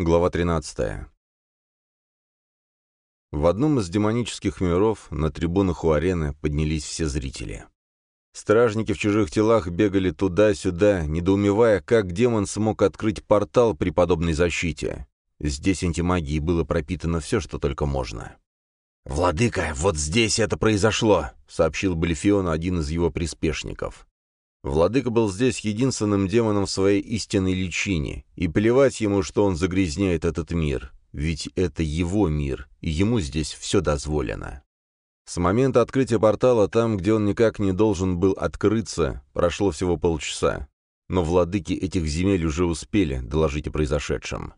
Глава 13. В одном из демонических миров на трибунах у арены поднялись все зрители. Стражники в чужих телах бегали туда-сюда, недоумевая, как демон смог открыть портал при подобной защите. Здесь антимагии было пропитано все, что только можно. «Владыка, вот здесь это произошло», — сообщил Балифион один из его приспешников. Владыка был здесь единственным демоном в своей истинной личине, и плевать ему, что он загрязняет этот мир, ведь это его мир, и ему здесь все дозволено. С момента открытия портала там, где он никак не должен был открыться, прошло всего полчаса, но владыки этих земель уже успели доложить о произошедшем.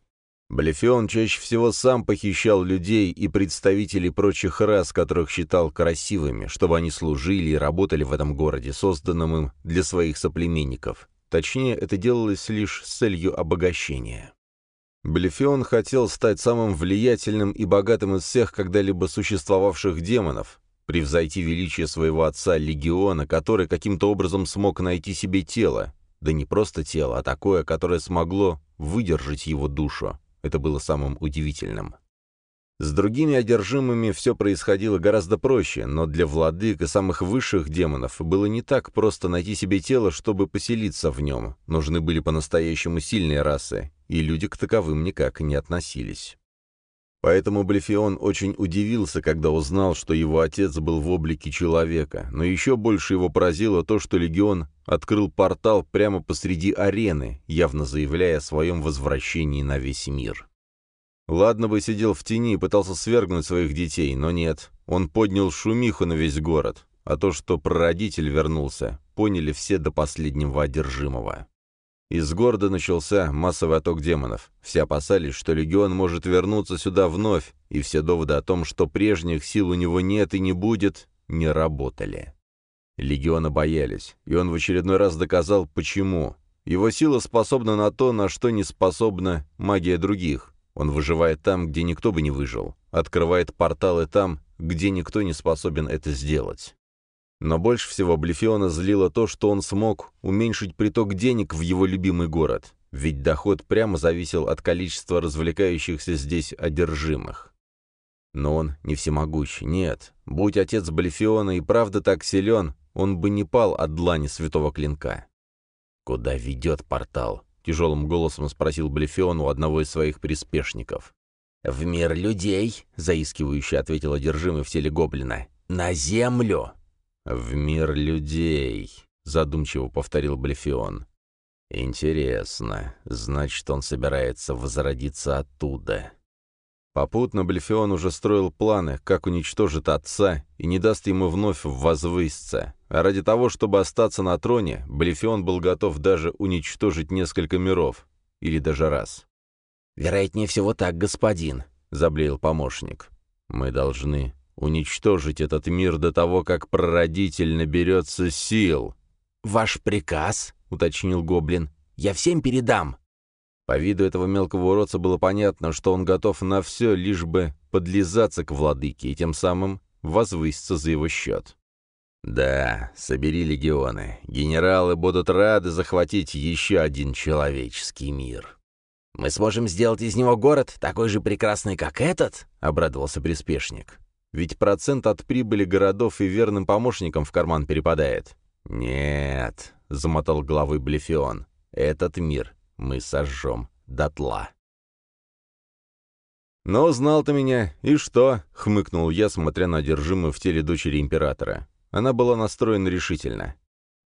Блефион чаще всего сам похищал людей и представителей прочих рас, которых считал красивыми, чтобы они служили и работали в этом городе, созданном им для своих соплеменников. Точнее, это делалось лишь с целью обогащения. Блефион хотел стать самым влиятельным и богатым из всех когда-либо существовавших демонов, превзойти величие своего отца Легиона, который каким-то образом смог найти себе тело, да не просто тело, а такое, которое смогло выдержать его душу, это было самым удивительным. С другими одержимыми все происходило гораздо проще, но для владык и самых высших демонов было не так просто найти себе тело, чтобы поселиться в нем. Нужны были по-настоящему сильные расы, и люди к таковым никак не относились. Поэтому Блефион очень удивился, когда узнал, что его отец был в облике человека, но еще больше его поразило то, что Легион открыл портал прямо посреди арены, явно заявляя о своем возвращении на весь мир. Ладно бы сидел в тени и пытался свергнуть своих детей, но нет, он поднял шумиху на весь город, а то, что прародитель вернулся, поняли все до последнего одержимого. Из города начался массовый отток демонов. Все опасались, что легион может вернуться сюда вновь, и все доводы о том, что прежних сил у него нет и не будет, не работали. Легиона боялись, и он в очередной раз доказал, почему. Его сила способна на то, на что не способна магия других. Он выживает там, где никто бы не выжил, открывает порталы там, где никто не способен это сделать. Но больше всего Блефиона злило то, что он смог уменьшить приток денег в его любимый город, ведь доход прямо зависел от количества развлекающихся здесь одержимых. Но он не всемогущий, нет. Будь отец Блефиона и правда так силен, он бы не пал от длани святого клинка. «Куда ведет портал?» — тяжелым голосом спросил Блефион у одного из своих приспешников. «В мир людей», — заискивающе ответил одержимый в теле гоблина. «На землю!» «В мир людей», — задумчиво повторил Блефион. «Интересно. Значит, он собирается возродиться оттуда». Попутно Блефион уже строил планы, как уничтожит отца и не даст ему вновь возвыситься. А ради того, чтобы остаться на троне, Блефион был готов даже уничтожить несколько миров. Или даже раз. «Вероятнее всего так, господин», — заблеял помощник. «Мы должны уничтожить этот мир до того, как прародитель наберется сил». «Ваш приказ?» — уточнил гоблин. «Я всем передам». По виду этого мелкого уродца было понятно, что он готов на все, лишь бы подлизаться к владыке и тем самым возвыситься за его счет. «Да, собери легионы. Генералы будут рады захватить еще один человеческий мир». «Мы сможем сделать из него город такой же прекрасный, как этот?» — обрадовался приспешник. Ведь процент от прибыли городов и верным помощникам в карман перепадает. «Нет», — замотал головой Блефион, — «этот мир мы сожжем дотла». «Но знал ты меня, и что?» — хмыкнул я, смотря на одержимую в теле дочери императора. Она была настроена решительно.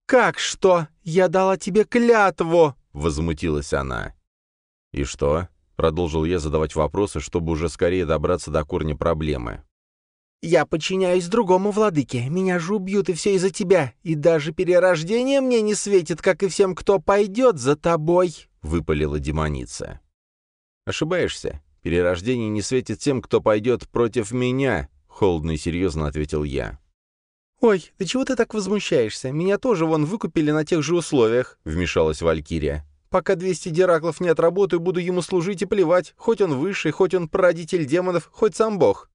«Как что? Я дала тебе клятву!» — возмутилась она. «И что?» — продолжил я задавать вопросы, чтобы уже скорее добраться до корня проблемы. «Я подчиняюсь другому владыке. Меня же убьют, и все из-за тебя. И даже перерождение мне не светит, как и всем, кто пойдет за тобой», — выпалила демоница. «Ошибаешься. Перерождение не светит тем, кто пойдет против меня», — холодно и серьезно ответил я. «Ой, да чего ты так возмущаешься? Меня тоже вон выкупили на тех же условиях», — вмешалась Валькирия. «Пока 200 дираклов не отработаю, буду ему служить и плевать, хоть он высший, хоть он прародитель демонов, хоть сам бог».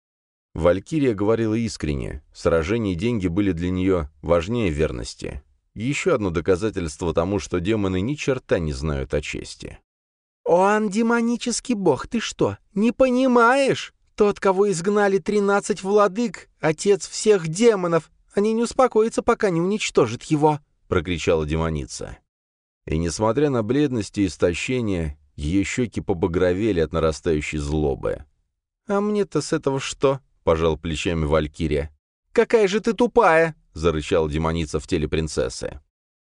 Валькирия говорила искренне. Сражения и деньги были для нее важнее верности. Еще одно доказательство тому, что демоны ни черта не знают о чести. «Он демонический бог, ты что, не понимаешь? Тот, кого изгнали тринадцать владык, отец всех демонов, они не успокоятся, пока не уничтожат его», — прокричала демоница. И, несмотря на бледность и истощение, ее щеки побагровели от нарастающей злобы. «А мне-то с этого что?» — пожал плечами Валькирия. «Какая же ты тупая!» — зарычала демоница в теле принцессы.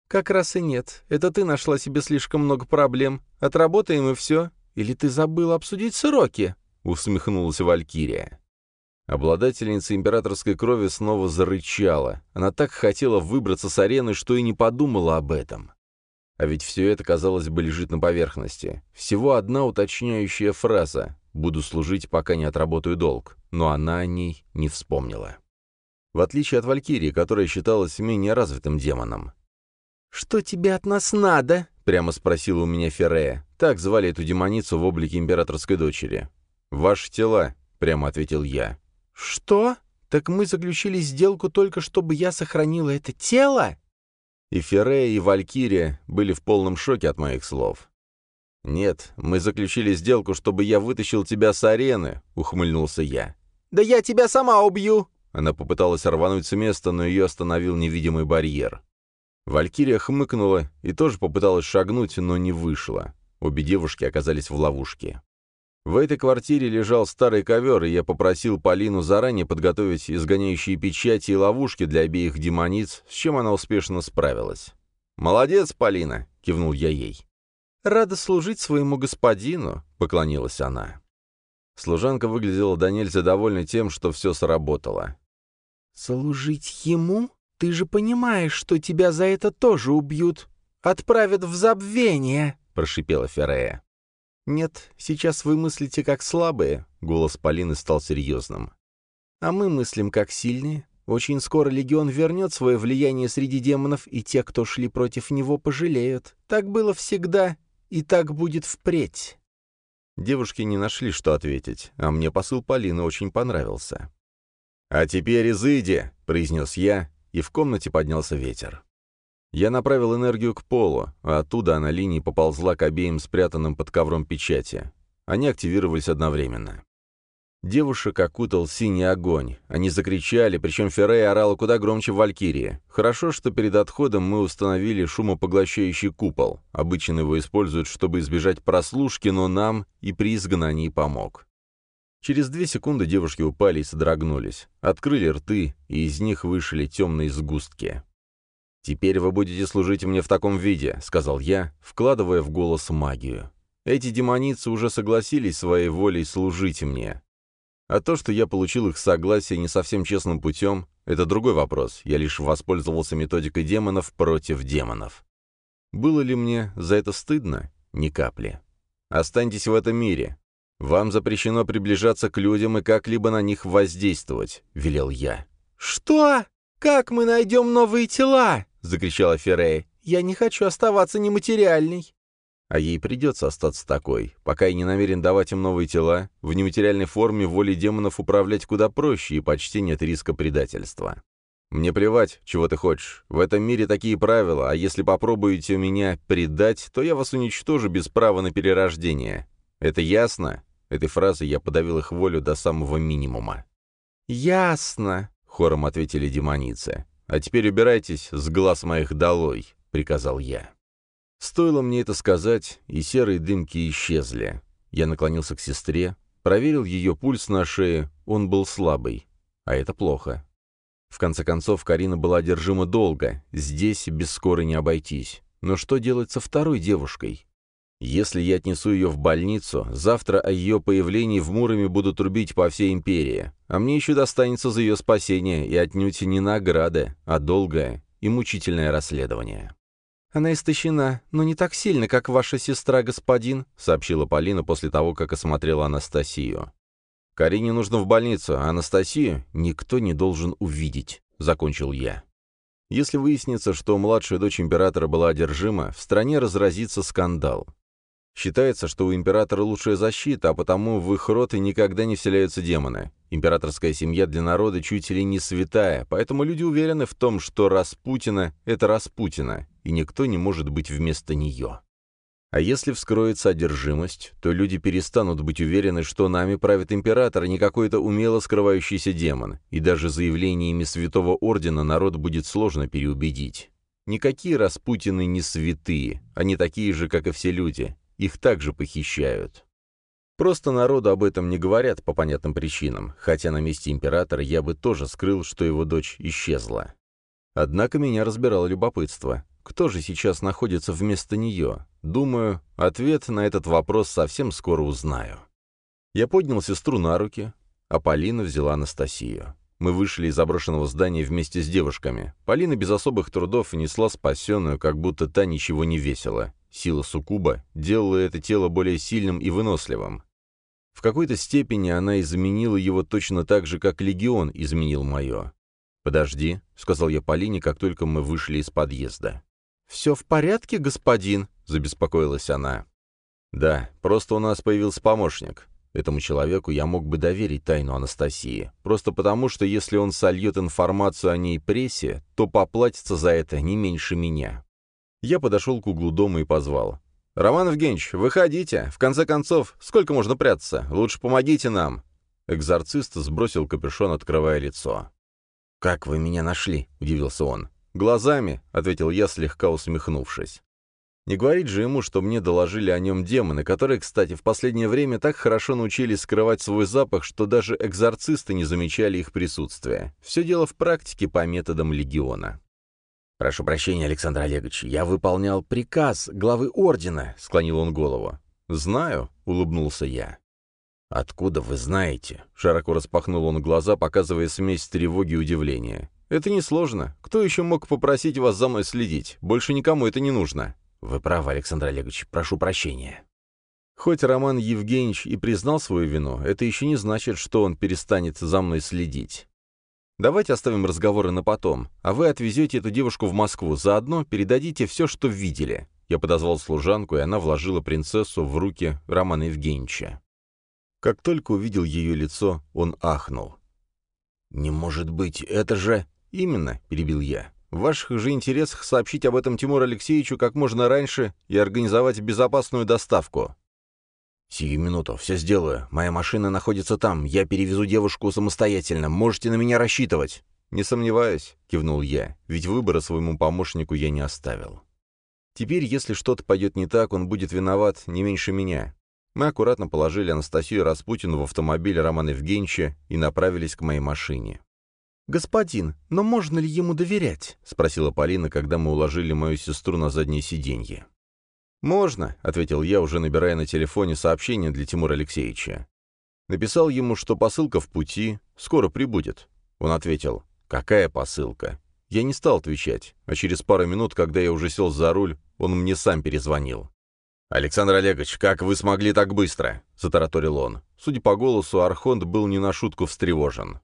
«Как раз и нет. Это ты нашла себе слишком много проблем. Отработаем и все. Или ты забыла обсудить сроки?» — усмехнулась Валькирия. Обладательница императорской крови снова зарычала. Она так хотела выбраться с арены, что и не подумала об этом. А ведь все это, казалось бы, лежит на поверхности. Всего одна уточняющая фраза «буду служить, пока не отработаю долг», но она о ней не вспомнила. В отличие от Валькирии, которая считалась менее развитым демоном. «Что тебе от нас надо?» — прямо спросила у меня Феррея. Так звали эту демоницу в облике императорской дочери. «Ваши тела», — прямо ответил я. «Что? Так мы заключили сделку только, чтобы я сохранила это тело?» И Феррея, и Валькирия были в полном шоке от моих слов. «Нет, мы заключили сделку, чтобы я вытащил тебя с арены», — ухмыльнулся я. «Да я тебя сама убью!» Она попыталась рвануть с места, но ее остановил невидимый барьер. Валькирия хмыкнула и тоже попыталась шагнуть, но не вышла. Обе девушки оказались в ловушке. В этой квартире лежал старый ковер, и я попросил Полину заранее подготовить изгоняющие печати и ловушки для обеих демониц, с чем она успешно справилась. «Молодец, Полина!» — кивнул я ей. «Рада служить своему господину», — поклонилась она. Служанка выглядела до нельзя довольна тем, что все сработало. «Служить ему?» «Ты же понимаешь, что тебя за это тоже убьют. Отправят в забвение», — прошипела Феррея. «Нет, сейчас вы мыслите как слабые», — голос Полины стал серьезным. «А мы мыслим как сильные. Очень скоро Легион вернет свое влияние среди демонов, и те, кто шли против него, пожалеют. Так было всегда, и так будет впредь». Девушки не нашли, что ответить, а мне посыл Полины очень понравился. «А теперь изыди», — произнес я, и в комнате поднялся ветер. Я направил энергию к полу, а оттуда она линией поползла к обеим спрятанным под ковром печати. Они активировались одновременно. Девушек окутал синий огонь. Они закричали, причем Феррей орала куда громче Валькирии. Хорошо, что перед отходом мы установили шумопоглощающий купол. Обычно его используют, чтобы избежать прослушки, но нам и при изгнании помог. Через две секунды девушки упали и содрогнулись, открыли рты, и из них вышли темные сгустки. «Теперь вы будете служить мне в таком виде», — сказал я, вкладывая в голос магию. «Эти демоницы уже согласились своей волей служить мне. А то, что я получил их согласие не совсем честным путем, это другой вопрос, я лишь воспользовался методикой демонов против демонов. Было ли мне за это стыдно? Ни капли. Останьтесь в этом мире, «Вам запрещено приближаться к людям и как-либо на них воздействовать», — велел я. «Что? Как мы найдем новые тела?» — закричала Феррея. «Я не хочу оставаться нематериальной». А ей придется остаться такой. Пока я не намерен давать им новые тела, в нематериальной форме волей демонов управлять куда проще и почти нет риска предательства. Мне плевать, чего ты хочешь. В этом мире такие правила, а если попробуете меня предать, то я вас уничтожу без права на перерождение. Это ясно?» Этой фразой я подавил их волю до самого минимума. «Ясно», — хором ответили демоницы. «А теперь убирайтесь с глаз моих долой», — приказал я. Стоило мне это сказать, и серые дымки исчезли. Я наклонился к сестре, проверил ее пульс на шее, он был слабый. А это плохо. В конце концов, Карина была одержима долго, здесь без скорой не обойтись. Но что делать со второй девушкой? Если я отнесу ее в больницу, завтра о ее появлении в Муроме будут трубить по всей империи, а мне еще достанется за ее спасение и отнюдь не награда, а долгое и мучительное расследование. «Она истощена, но не так сильно, как ваша сестра, господин», — сообщила Полина после того, как осмотрела Анастасию. «Карине нужно в больницу, а Анастасию никто не должен увидеть», — закончил я. Если выяснится, что младшая дочь императора была одержима, в стране разразится скандал. Считается, что у императора лучшая защита, а потому в их роты никогда не вселяются демоны. Императорская семья для народа чуть ли не святая, поэтому люди уверены в том, что Распутина — это Распутина, и никто не может быть вместо нее. А если вскроется одержимость, то люди перестанут быть уверены, что нами правит император, а не какой-то умело скрывающийся демон, и даже заявлениями Святого Ордена народ будет сложно переубедить. Никакие Распутины не святые, они такие же, как и все люди, их также похищают. Просто народу об этом не говорят по понятным причинам, хотя на месте императора я бы тоже скрыл, что его дочь исчезла. Однако меня разбирало любопытство. Кто же сейчас находится вместо нее? Думаю, ответ на этот вопрос совсем скоро узнаю. Я поднял сестру на руки, а Полина взяла Анастасию. Мы вышли из заброшенного здания вместе с девушками. Полина без особых трудов несла спасенную, как будто та ничего не весила. Сила суккуба делала это тело более сильным и выносливым. В какой-то степени она изменила его точно так же, как легион изменил мое. «Подожди», — сказал я Полине, как только мы вышли из подъезда. «Все в порядке, господин?» — забеспокоилась она. «Да, просто у нас появился помощник. Этому человеку я мог бы доверить тайну Анастасии, просто потому, что если он сольет информацию о ней прессе, то поплатится за это не меньше меня». Я подошел к углу дома и позвал. «Роман Евгеньевич, выходите. В конце концов, сколько можно прятаться? Лучше помогите нам». Экзорцист сбросил капюшон, открывая лицо. «Как вы меня нашли?» — удивился он. «Глазами», — ответил я, слегка усмехнувшись. Не говорить же ему, что мне доложили о нем демоны, которые, кстати, в последнее время так хорошо научились скрывать свой запах, что даже экзорцисты не замечали их присутствия. Все дело в практике по методам легиона. «Прошу прощения, Александр Олегович, я выполнял приказ главы ордена», — склонил он голову. «Знаю», — улыбнулся я. «Откуда вы знаете?» — широко распахнул он глаза, показывая смесь тревоги и удивления. «Это несложно. Кто еще мог попросить вас за мной следить? Больше никому это не нужно». «Вы правы, Александр Олегович. Прошу прощения». Хоть Роман Евгеньевич и признал свою вину, это еще не значит, что он перестанет за мной следить. Давайте оставим разговоры на потом, а вы отвезете эту девушку в Москву, заодно передадите все, что видели. Я подозвал служанку, и она вложила принцессу в руки Романа Евгеньевича. Как только увидел ее лицо, он ахнул. «Не может быть, это же...» «Именно», — перебил я. «В ваших же интересах сообщить об этом Тимуру Алексеевичу как можно раньше и организовать безопасную доставку». «Сию минуту, все сделаю. Моя машина находится там. Я перевезу девушку самостоятельно. Можете на меня рассчитывать». «Не сомневаюсь», — кивнул я, ведь выбора своему помощнику я не оставил. Теперь, если что-то пойдет не так, он будет виноват не меньше меня. Мы аккуратно положили Анастасию Распутину в автомобиль Романа Евгеньевича и направились к моей машине. «Господин, но можно ли ему доверять?» — спросила Полина, когда мы уложили мою сестру на заднее сиденье. «Можно», — ответил я, уже набирая на телефоне сообщение для Тимура Алексеевича. Написал ему, что посылка в пути, скоро прибудет. Он ответил, «Какая посылка?» Я не стал отвечать, а через пару минут, когда я уже сел за руль, он мне сам перезвонил. «Александр Олегович, как вы смогли так быстро?» — затараторил он. Судя по голосу, Архонт был не на шутку встревожен.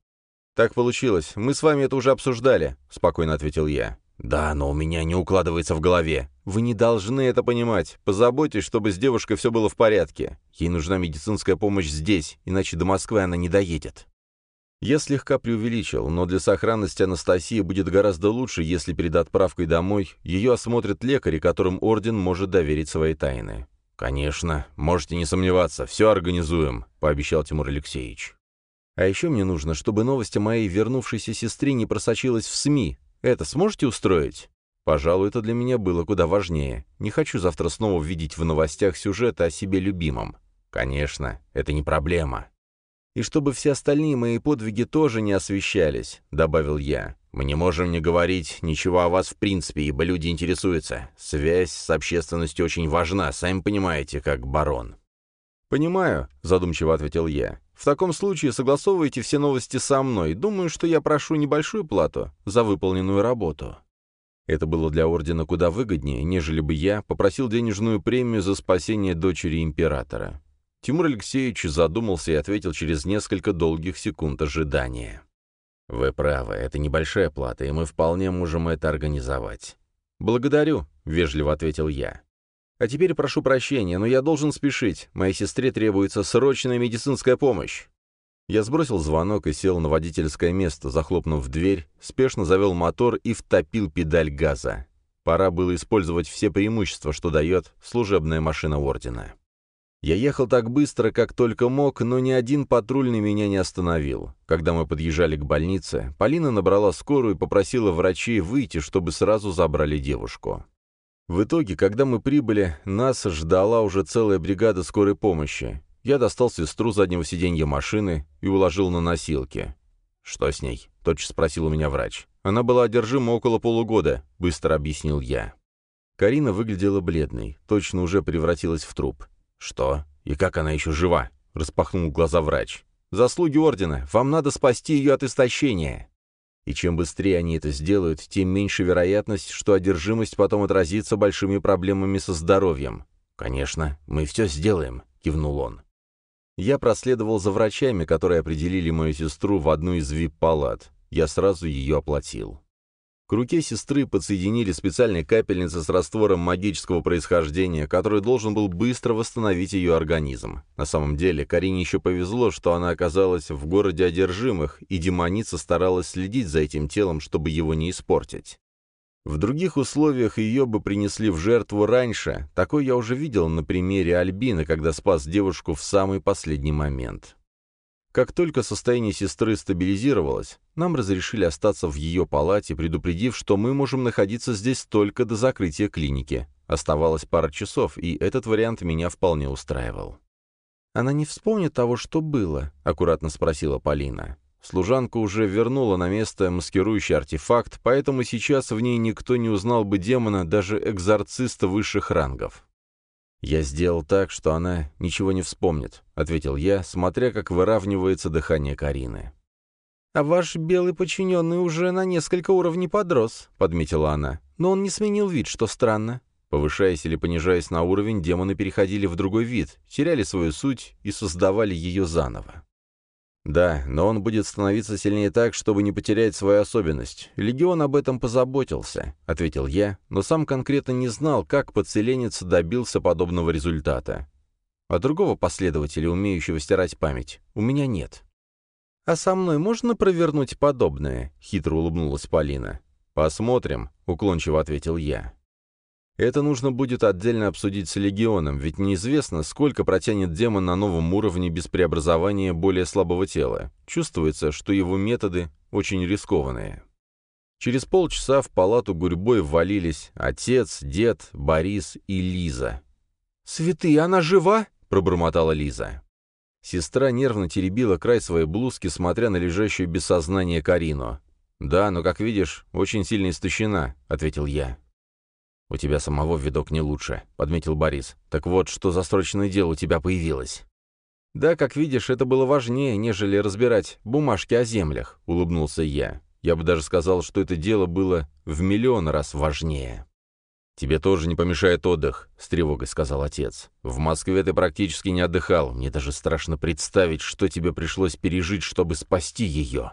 «Так получилось. Мы с вами это уже обсуждали», — спокойно ответил я. «Да, но у меня не укладывается в голове». «Вы не должны это понимать. Позаботьтесь, чтобы с девушкой все было в порядке. Ей нужна медицинская помощь здесь, иначе до Москвы она не доедет». Я слегка преувеличил, но для сохранности Анастасии будет гораздо лучше, если перед отправкой домой ее осмотрят лекари, которым Орден может доверить свои тайны. «Конечно, можете не сомневаться, все организуем», — пообещал Тимур Алексеевич. А еще мне нужно, чтобы новость о моей вернувшейся сестре не просочилась в СМИ. Это сможете устроить? Пожалуй, это для меня было куда важнее. Не хочу завтра снова видеть в новостях сюжеты о себе любимом. Конечно, это не проблема. И чтобы все остальные мои подвиги тоже не освещались, добавил я. Мы не можем не говорить ничего о вас в принципе, ибо люди интересуются. Связь с общественностью очень важна, сами понимаете, как барон. «Понимаю», — задумчиво ответил я. В таком случае согласовывайте все новости со мной. Думаю, что я прошу небольшую плату за выполненную работу». Это было для Ордена куда выгоднее, нежели бы я попросил денежную премию за спасение дочери императора. Тимур Алексеевич задумался и ответил через несколько долгих секунд ожидания. «Вы правы, это небольшая плата, и мы вполне можем это организовать». «Благодарю», — вежливо ответил я. А теперь прошу прощения, но я должен спешить. Моей сестре требуется срочная медицинская помощь. Я сбросил звонок и сел на водительское место, захлопнув дверь, спешно завел мотор и втопил педаль газа. Пора было использовать все преимущества, что дает служебная машина Ордена. Я ехал так быстро, как только мог, но ни один патрульный меня не остановил. Когда мы подъезжали к больнице, Полина набрала скорую и попросила врачей выйти, чтобы сразу забрали девушку. В итоге, когда мы прибыли, нас ждала уже целая бригада скорой помощи. Я достал сестру заднего сиденья машины и уложил на носилки. «Что с ней?» — тотчас спросил у меня врач. «Она была одержима около полугода», — быстро объяснил я. Карина выглядела бледной, точно уже превратилась в труп. «Что? И как она еще жива?» — распахнул глаза врач. «Заслуги Ордена! Вам надо спасти ее от истощения!» И чем быстрее они это сделают, тем меньше вероятность, что одержимость потом отразится большими проблемами со здоровьем. «Конечно, мы все сделаем», — кивнул он. Я проследовал за врачами, которые определили мою сестру в одну из вип-палат. Я сразу ее оплатил. К руке сестры подсоединили специальные капельницы с раствором магического происхождения, который должен был быстро восстановить ее организм. На самом деле, Карине еще повезло, что она оказалась в городе одержимых, и демоница старалась следить за этим телом, чтобы его не испортить. В других условиях ее бы принесли в жертву раньше. Такое я уже видел на примере Альбины, когда спас девушку в самый последний момент. Как только состояние сестры стабилизировалось, нам разрешили остаться в ее палате, предупредив, что мы можем находиться здесь только до закрытия клиники. Оставалось пара часов, и этот вариант меня вполне устраивал. «Она не вспомнит того, что было?» — аккуратно спросила Полина. Служанка уже вернула на место маскирующий артефакт, поэтому сейчас в ней никто не узнал бы демона, даже экзорциста высших рангов. «Я сделал так, что она ничего не вспомнит», — ответил я, смотря, как выравнивается дыхание Карины. «А ваш белый подчиненный уже на несколько уровней подрос», — подметила она. «Но он не сменил вид, что странно». Повышаясь или понижаясь на уровень, демоны переходили в другой вид, теряли свою суть и создавали ее заново. Да, но он будет становиться сильнее так, чтобы не потерять свою особенность. Легион об этом позаботился, — ответил я, но сам конкретно не знал, как подселенец добился подобного результата. А другого последователя, умеющего стирать память, у меня нет. «А со мной можно провернуть подобное?» — хитро улыбнулась Полина. «Посмотрим», — уклончиво ответил я. Это нужно будет отдельно обсудить с Легионом, ведь неизвестно, сколько протянет демон на новом уровне без преобразования более слабого тела. Чувствуется, что его методы очень рискованные. Через полчаса в палату гурьбой ввалились отец, дед, Борис и Лиза. «Святые, она жива?» — пробормотала Лиза. Сестра нервно теребила край своей блузки, смотря на лежащую без сознания Карину. «Да, но, как видишь, очень сильно истощена», — ответил я. «У тебя самого видок не лучше», — подметил Борис. «Так вот, что за срочное дело у тебя появилось?» «Да, как видишь, это было важнее, нежели разбирать бумажки о землях», — улыбнулся я. «Я бы даже сказал, что это дело было в миллион раз важнее». «Тебе тоже не помешает отдых», — с тревогой сказал отец. «В Москве ты практически не отдыхал. Мне даже страшно представить, что тебе пришлось пережить, чтобы спасти ее».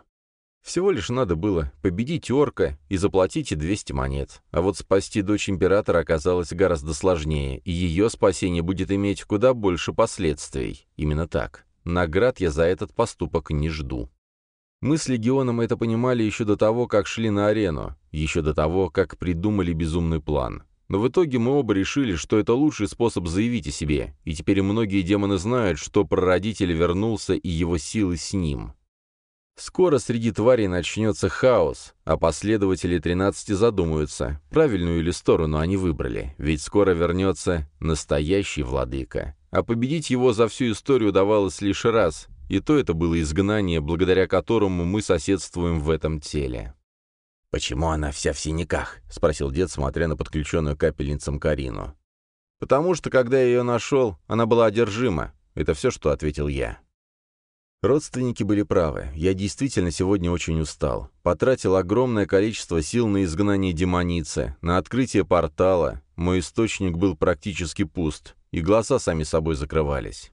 Всего лишь надо было победить орка и заплатить и 200 монет. А вот спасти дочь императора оказалось гораздо сложнее, и ее спасение будет иметь куда больше последствий. Именно так. Наград я за этот поступок не жду. Мы с Легионом это понимали еще до того, как шли на арену, еще до того, как придумали безумный план. Но в итоге мы оба решили, что это лучший способ заявить о себе, и теперь многие демоны знают, что прародитель вернулся и его силы с ним. Скоро среди тварей начнется хаос, а последователи 13 задумаются, правильную ли сторону они выбрали, ведь скоро вернется настоящий владыка. А победить его за всю историю удавалось лишь раз, и то это было изгнание, благодаря которому мы соседствуем в этом теле. «Почему она вся в синяках?» — спросил дед, смотря на подключенную капельницам Карину. «Потому что, когда я ее нашел, она была одержима. Это все, что ответил я». Родственники были правы. Я действительно сегодня очень устал. Потратил огромное количество сил на изгнание демоницы, на открытие портала. Мой источник был практически пуст, и глаза сами собой закрывались.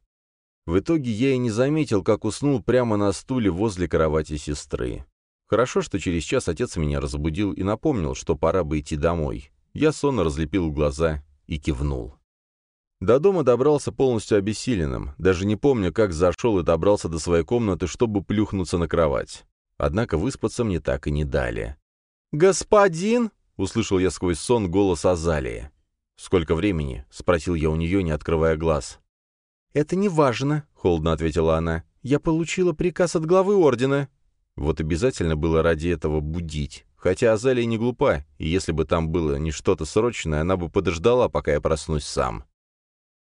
В итоге я и не заметил, как уснул прямо на стуле возле кровати сестры. Хорошо, что через час отец меня разбудил и напомнил, что пора бы идти домой. Я сонно разлепил глаза и кивнул. До дома добрался полностью обессиленным, даже не помню, как зашел и добрался до своей комнаты, чтобы плюхнуться на кровать. Однако выспаться мне так и не дали. «Господин!» — услышал я сквозь сон голос Азалии. «Сколько времени?» — спросил я у нее, не открывая глаз. «Это не важно», — холодно ответила она. «Я получила приказ от главы ордена». Вот обязательно было ради этого будить. Хотя Азалия не глупа, и если бы там было не что-то срочное, она бы подождала, пока я проснусь сам.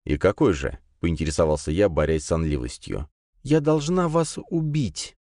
«И какой же?» — поинтересовался я, борясь с сонливостью. «Я должна вас убить».